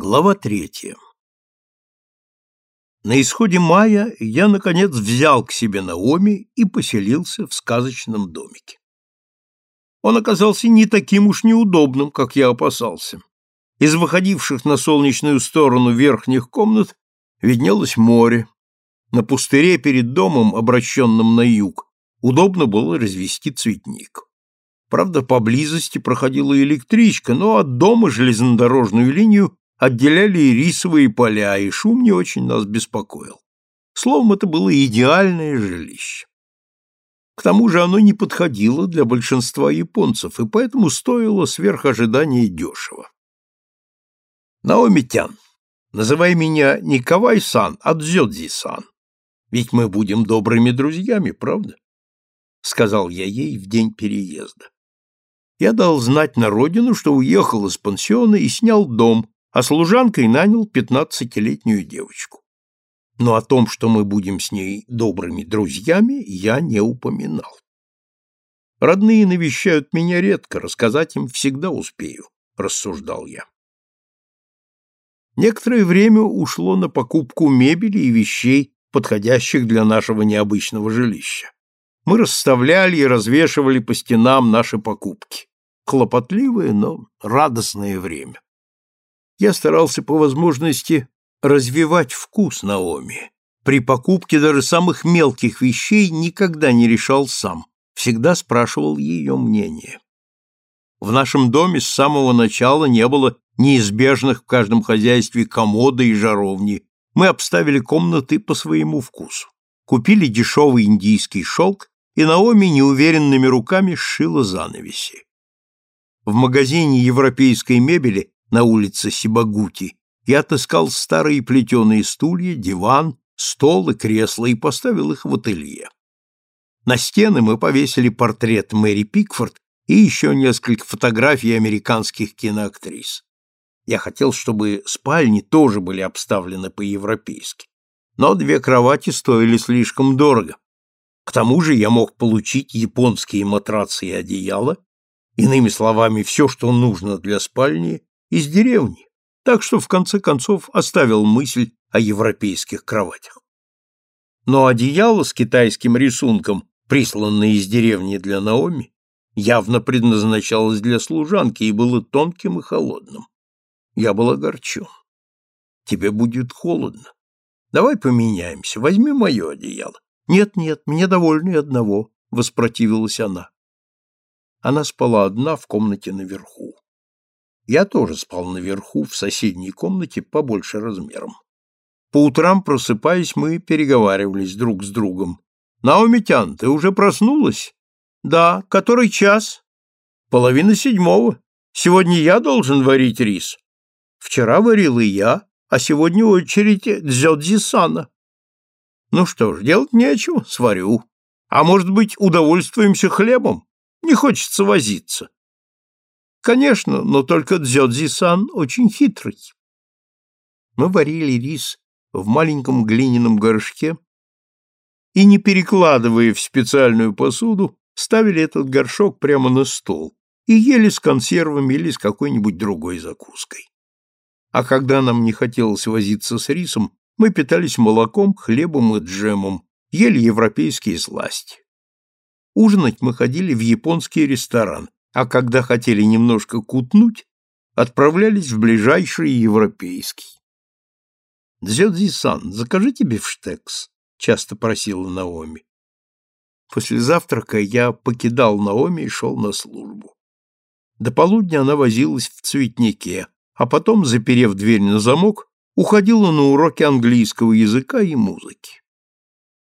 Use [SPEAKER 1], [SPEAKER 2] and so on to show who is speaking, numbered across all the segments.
[SPEAKER 1] Глава третья. На исходе мая я, наконец, взял к себе Наоми и поселился в сказочном домике. Он оказался не таким уж неудобным, как я опасался. Из выходивших на солнечную сторону верхних комнат виднелось море. На пустыре перед домом, обращенным на юг, удобно было развести цветник. Правда, поблизости проходила электричка, но от дома железнодорожную линию отделяли рисовые поля, и шум не очень нас беспокоил. Словом, это было идеальное жилище. К тому же оно не подходило для большинства японцев, и поэтому стоило сверх ожидания дешево. Наоми-тян, называй меня не Кавай-сан, а Дзёдзи-сан. Ведь мы будем добрыми друзьями, правда? Сказал я ей в день переезда. Я дал знать на родину, что уехал из пансиона и снял дом, а служанкой нанял пятнадцатилетнюю девочку. Но о том, что мы будем с ней добрыми друзьями, я не упоминал. Родные навещают меня редко, рассказать им всегда успею, рассуждал я. Некоторое время ушло на покупку мебели и вещей, подходящих для нашего необычного жилища. Мы расставляли и развешивали по стенам наши покупки. Хлопотливое, но радостное время я старался по возможности развивать вкус Наоми. При покупке даже самых мелких вещей никогда не решал сам, всегда спрашивал ее мнение. В нашем доме с самого начала не было неизбежных в каждом хозяйстве комода и жаровни. Мы обставили комнаты по своему вкусу. Купили дешевый индийский шелк, и Наоми неуверенными руками сшила занавеси. В магазине европейской мебели на улице Сибагути, я отыскал старые плетеные стулья, диван, стол и кресло и поставил их в ателье. На стены мы повесили портрет Мэри Пикфорд и еще несколько фотографий американских киноактрис. Я хотел, чтобы спальни тоже были обставлены по-европейски. Но две кровати стоили слишком дорого. К тому же я мог получить японские матрацы и одеяла, иными словами, все, что нужно для спальни, из деревни, так что в конце концов оставил мысль о европейских кроватях. Но одеяло с китайским рисунком, присланное из деревни для Наоми, явно предназначалось для служанки и было тонким и холодным. Я был огорчен. Тебе будет холодно. Давай поменяемся, возьми мое одеяло. Нет-нет, мне довольно и одного, — воспротивилась она. Она спала одна в комнате наверху. Я тоже спал наверху, в соседней комнате, побольше размером. По утрам, просыпаясь, мы переговаривались друг с другом. «Наумитян, ты уже проснулась?» «Да. Который час?» «Половина седьмого. Сегодня я должен варить рис». «Вчера варил и я, а сегодня очередь Дзёдзи-сана». «Ну что ж, делать нечего, сварю. А может быть, удовольствуемся хлебом? Не хочется возиться». Конечно, но только Дзёдзи-сан очень хитрый. Мы варили рис в маленьком глиняном горшке и, не перекладывая в специальную посуду, ставили этот горшок прямо на стол и ели с консервами или с какой-нибудь другой закуской. А когда нам не хотелось возиться с рисом, мы питались молоком, хлебом и джемом, ели европейские сласти. Ужинать мы ходили в японский ресторан, а когда хотели немножко кутнуть, отправлялись в ближайший европейский. «Дзёдзи-сан, закажите бифштекс», — часто просила Наоми. После завтрака я покидал Наоми и шел на службу. До полудня она возилась в цветнике, а потом, заперев дверь на замок, уходила на уроки английского языка и музыки.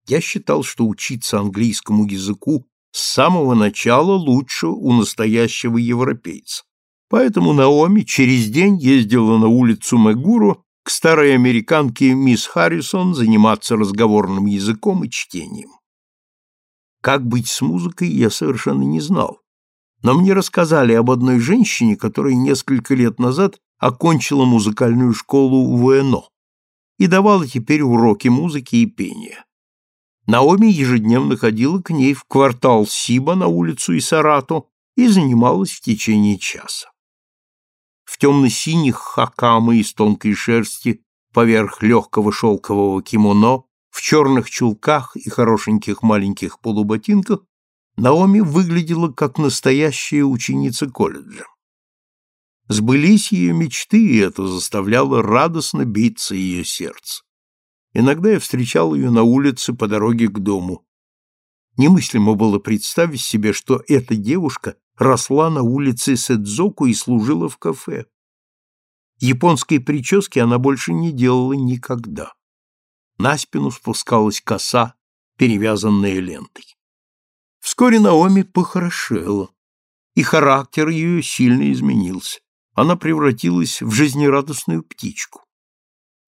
[SPEAKER 1] Я считал, что учиться английскому языку с самого начала лучше у настоящего европейца. Поэтому Наоми через день ездила на улицу Мегуру к старой американке мисс Харрисон заниматься разговорным языком и чтением. Как быть с музыкой, я совершенно не знал. Но мне рассказали об одной женщине, которая несколько лет назад окончила музыкальную школу в УЭНО и давала теперь уроки музыки и пения. Наоми ежедневно ходила к ней в квартал Сиба на улицу Исарато и занималась в течение часа. В темно-синих хакамы из тонкой шерсти поверх легкого шелкового кимоно, в черных чулках и хорошеньких маленьких полуботинках, Наоми выглядела как настоящая ученица колледжа. Сбылись ее мечты, и это заставляло радостно биться ее сердце. Иногда я встречал ее на улице по дороге к дому. Немыслимо было представить себе, что эта девушка росла на улице Сэдзоку и служила в кафе. Японской прически она больше не делала никогда. На спину спускалась коса, перевязанная лентой. Вскоре Наоми похорошела, и характер ее сильно изменился. Она превратилась в жизнерадостную птичку.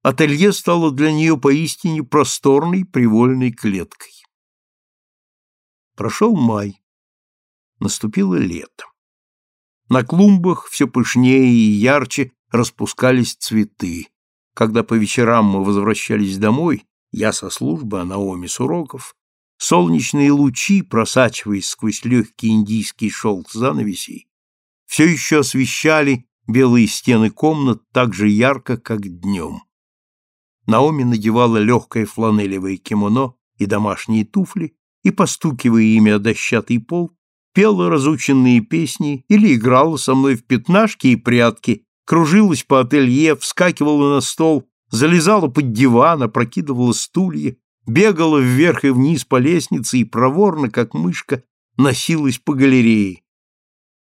[SPEAKER 1] Ателье стало для нее поистине просторной привольной клеткой. Прошел май. Наступило лето. На клумбах все пышнее и ярче распускались цветы. Когда по вечерам мы возвращались домой, я со службы, а Наоми с уроков, солнечные лучи, просачиваясь сквозь легкий индийский шелк занавесей, все еще освещали белые стены комнат так же ярко, как днем. Наоми надевала легкое фланелевое кимоно и домашние туфли и, постукивая ими о дощатый пол, пела разученные песни или играла со мной в пятнашки и прятки, кружилась по ателье, вскакивала на стол, залезала под диван, опрокидывала стулья, бегала вверх и вниз по лестнице и проворно, как мышка, носилась по галерее.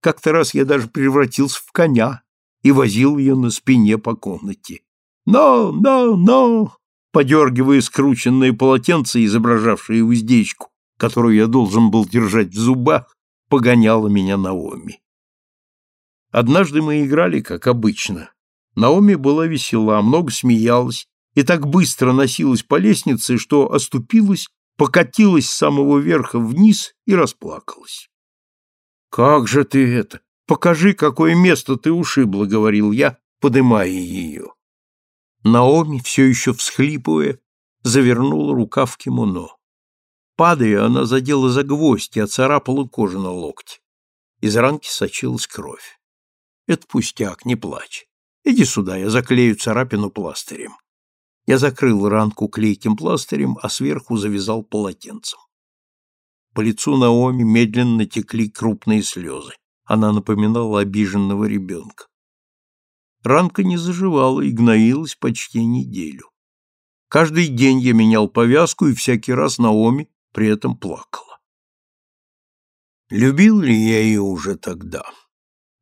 [SPEAKER 1] Как-то раз я даже превратился в коня и возил ее на спине по комнате. «Но, но, но!» подергивая скрученное полотенце, изображавшее уздечку, которую я должен был держать в зубах, погоняла меня Наоми. Однажды мы играли, как обычно. Наоми была весела, много смеялась и так быстро носилась по лестнице, что оступилась, покатилась с самого верха вниз и расплакалась. «Как же ты это? Покажи, какое место ты ушибла», — говорил я, подымая ее. Наоми, все еще всхлипывая, завернула рука в кимоно. Падая, она задела за гвоздь и оцарапала кожу на локте. Из ранки сочилась кровь. Это пустяк, не плачь. Иди сюда, я заклею царапину пластырем. Я закрыл ранку клейким пластырем, а сверху завязал полотенцем. По лицу Наоми медленно текли крупные слезы. Она напоминала обиженного ребенка. Ранка не заживала и гноилась почти неделю. Каждый день я менял повязку, и всякий раз Наоми при этом плакала. Любил ли я ее уже тогда?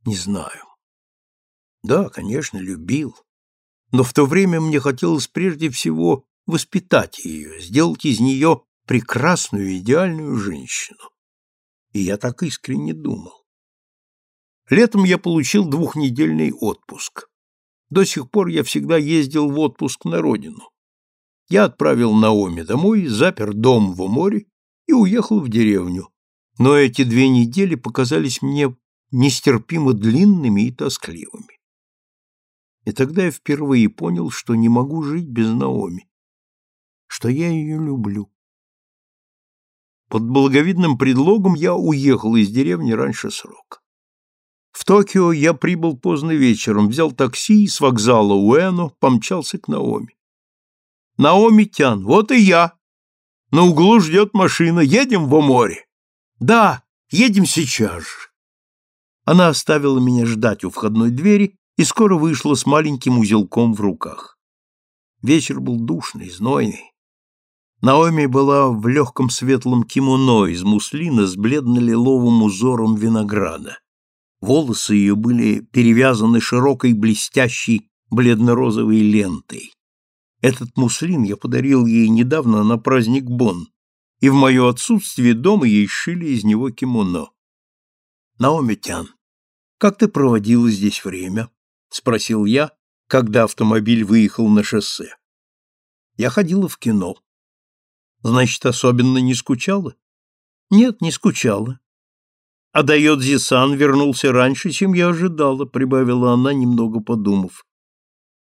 [SPEAKER 1] Не знаю. Да, конечно, любил. Но в то время мне хотелось прежде всего воспитать ее, сделать из нее прекрасную идеальную женщину. И я так искренне думал. Летом я получил двухнедельный отпуск. До сих пор я всегда ездил в отпуск на родину. Я отправил Наоми домой, запер дом в море и уехал в деревню. Но эти две недели показались мне нестерпимо длинными и тоскливыми. И тогда я впервые понял, что не могу жить без Наоми, что я ее люблю. Под благовидным предлогом я уехал из деревни раньше срока. В Токио я прибыл поздно вечером, взял такси и с вокзала Уэно помчался к Наоми. «Наоми Тян, вот и я. На углу ждет машина. Едем в море?» «Да, едем сейчас же». Она оставила меня ждать у входной двери и скоро вышла с маленьким узелком в руках. Вечер был душный, знойный. Наоми была в легком светлом кимоно из муслина с бледно-лиловым узором винограда. Волосы ее были перевязаны широкой блестящей бледно-розовой лентой. Этот муслин я подарил ей недавно на праздник Бон, и в мое отсутствие дома ей шили из него кимоно. Наоми Тян, как ты проводила здесь время? спросил я, когда автомобиль выехал на шоссе. Я ходила в кино. Значит, особенно не скучала? Нет, не скучала. А Дайодзи-сан вернулся раньше, чем я ожидала, прибавила она, немного подумав.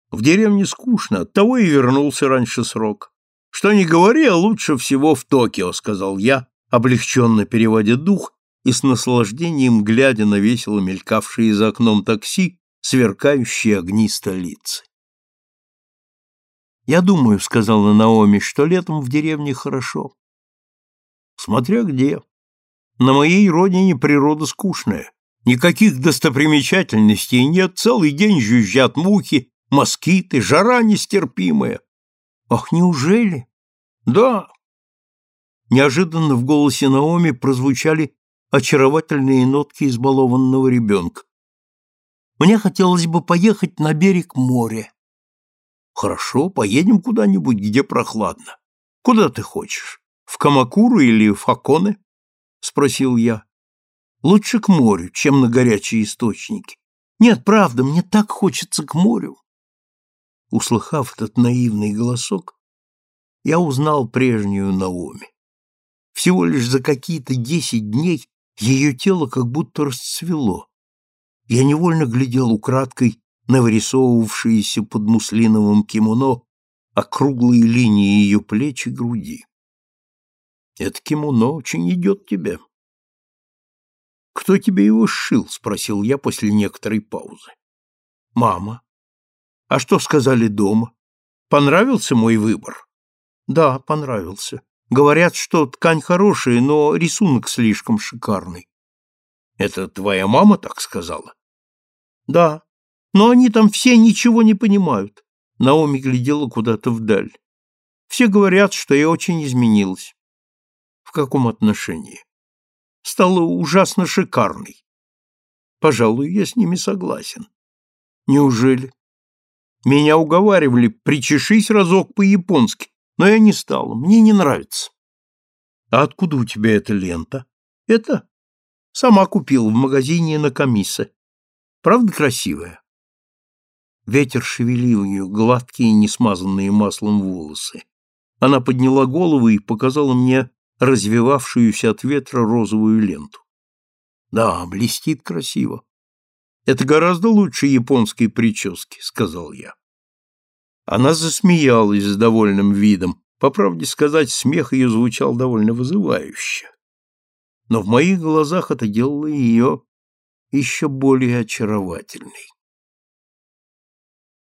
[SPEAKER 1] В деревне скучно, оттого и вернулся раньше срок. Что ни говори, а лучше всего в Токио, сказал я, облегченно переводя дух и с наслаждением глядя на весело мелькавшие за окном такси сверкающие огни столицы. «Я думаю, — сказала Наоми, — что летом в деревне хорошо. Смотря где. На моей родине природа скучная. Никаких достопримечательностей нет, целый день жужжат мухи, москиты, жара нестерпимая. Ах, неужели? Да. Неожиданно в голосе Наоми прозвучали очаровательные нотки избалованного ребенка. Мне хотелось бы поехать на берег моря. Хорошо, поедем куда-нибудь, где прохладно. Куда ты хочешь? В Камакуру или в Хаконе? Спросил я. Лучше к морю, чем на горячие источники. Нет, правда, мне так хочется к морю. Услыхав этот наивный голосок, я узнал прежнюю Наоми. Всего лишь за какие-то десять дней ее тело как будто расцвело. Я невольно глядел украдкой на вырисовывавшиеся под муслиновым кимоно округлые линии ее плеч и груди. Это кимоно очень идет тебе. Кто тебе его сшил? спросил я после некоторой паузы. Мама. А что сказали дома? Понравился мой выбор? Да, понравился. Говорят, что ткань хорошая, но рисунок слишком шикарный. Это твоя мама так сказала? Да. Но они там все ничего не понимают. Наоми глядела куда-то вдаль. Все говорят, что я очень изменилась. В каком отношении? Стала ужасно шикарной. Пожалуй, я с ними согласен. Неужели? Меня уговаривали, причешись разок по-японски, но я не стала, мне не нравится. А откуда у тебя эта лента? Это? Сама купила в магазине на комиссе. Правда красивая? Ветер шевелил ее гладкие, не смазанные маслом волосы. Она подняла голову и показала мне развивавшуюся от ветра розовую ленту. Да, блестит красиво. Это гораздо лучше японской прически, сказал я. Она засмеялась с довольным видом. По правде сказать, смех ее звучал довольно вызывающе. Но в моих глазах это делало ее еще более очаровательной.